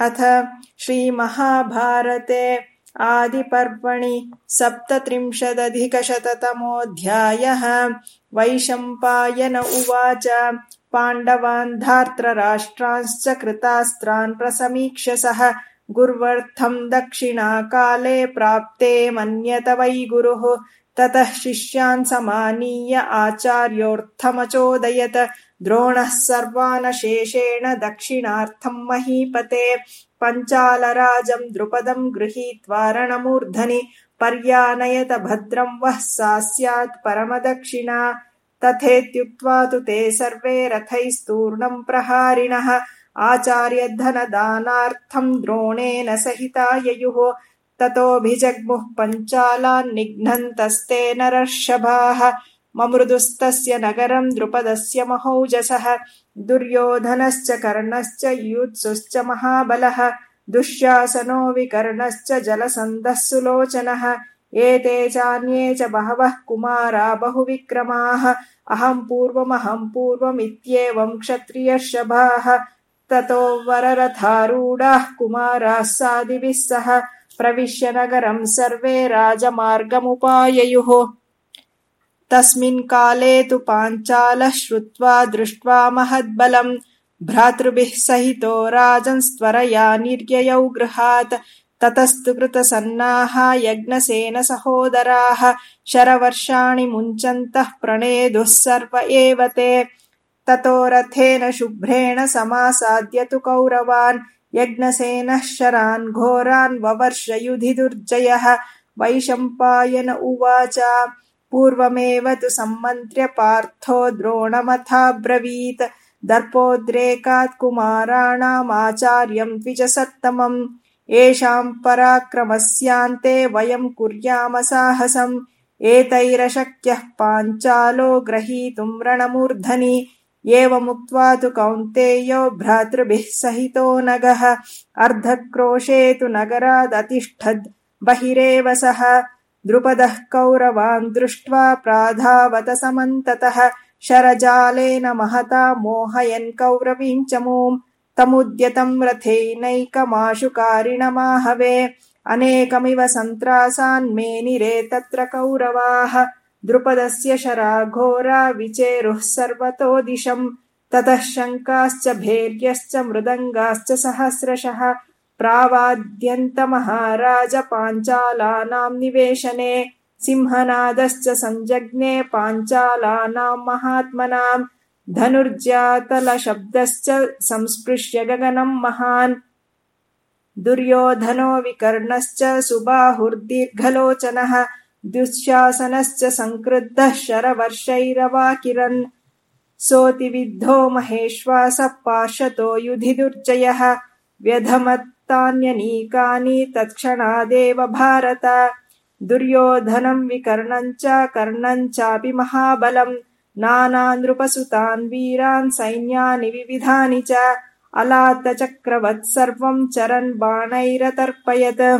अथ श्रीमहाभारते आदिपर्वणि सप्तत्रिंशदधिकशततमोऽध्यायः। वैशम्पायन उवाच। पाण्डवान् धार्तराष्ट्रांश्च कृतास्त्रान् प्रसमीक्ष्य सः। गुर्वर्थम् दक्षिणाकाले प्राप्ते मन्यत वै गुरुः ततः शिष्यान् समानीय आचार्योऽर्थमचोदयत। द्रोणः सर्वानशेषेण दक्षिणार्थम् महीपते। पञ्चालराजम् द्रुपदम् गृहीत्वा रणमूर्धनि पर्यानयत भद्रम् वः सा स्यात् परमदक्षिणा। तथेत्युक्त्वा तु ते सर्वे रथैस्तूर्णम् प्रहारिणः। आचार्यधनदानार्थम् द्रोणेन सहिता ययुः ततोऽभिजग्मुः पञ्चालान्निघ्नन्तस्ते नरर्षभाः। ममृदुस्तस्य नगरम् द्रुपदस्य महौजसः। दुर्योधनश्च कर्णश्च युत्सुश्च महाबलः। दुःशासनो विकर्णश्च जलसन्धः सुलोचनः। एते चान्ये च बहवः कुमारा बहुविक्रमाः। अहम् पूर्वमहम् पूर्वमित्येवम् क्षत्रियर्षभाः। ततो वररथारूढाः कुमाराः सादिभिः सह प्रविश्य नगरम् सर्वे राजमार्गमुपाययुः। तस्मिन् काले तु पाञ्चालः श्रुत्वा दृष्ट्वा महद्बलम् भ्रातृभिः सहितो राजन्स्त्वरया निर्ययौ गृहात्। ततस्तु कृतसन्नाहा यज्ञसेनसहोदराः शरवर्षाणि मुञ्चन्तः प्रणेदुः सर्व एव ते। ततो रथेन शुभ्रेण समासाद्य तु कौरवान् यज्ञसेनः शरान् घोरान् ववर्षयुधि दुर्जयः वैशम्पायन उवाच पूर्वमेव तु सम्मन्त्र्य पार्थो द्रोणमथाब्रवीत्। दर्पोद्रेकात् कुमाराणामाचार्यम् द्विजसत्तमम्। येषाम् पराक्रमस्यान्ते वयम् कुर्याम साहसम्। एतैरशक्यः पाञ्चालो ग्रहीतुम् रणमूर्धनि एवमुक्त्वा तु कौन्तेयो भ्रातृभिः सहितो नगः। अर्धक्रोशे तु नगरादतिष्ठद्। बहिरेव सः। द्रुपदः कौरवान् दृष्ट्वा प्राधावत समन्ततः। शरजालेन महता मोहयन् कौरवीञ्चमूम् तमुद्यतम् रथेनैकमाशुकारिणमाहवे अनेकमिव सन्त्रासान्मेनिरे तत्र कौरवाः द्रुपदस्य शराघोरा विचेरुः सर्वतो दिशम् ततः शङ्काश्च भैर्यश्च मृदङ्गाश्च सहस्रशः। प्रावाद्यन्तमहाराज पाञ्चालानाम् निवेशने सिंहनादश्च सञ्जज्ञे पाञ्चालानाम् महात्मनाम् धनुर्जातलशब्दश्च संस्पृश्य गगनम् महान्। दुर्योधनो विकर्णश्च सुबाहुर्दीर्घलोचनः दुःशासनश्च सङ्क्रुद्धः शरवर्षैरवाकिरन्। सोऽतिविद्धो महेश्वासः पार्श्वतो युधि दुर्जयः व्यधमत् तान्यनीकानि तत्क्षणादेव भारत। दुर्योधनम् विकर्णम् च कर्णम् चापि महाबलम्। नानानृपसुतान् वीरान् सैन्यानि विविधानि च। अलातचक्रवत् सर्वम् चरन् बाणैरतर्पयत्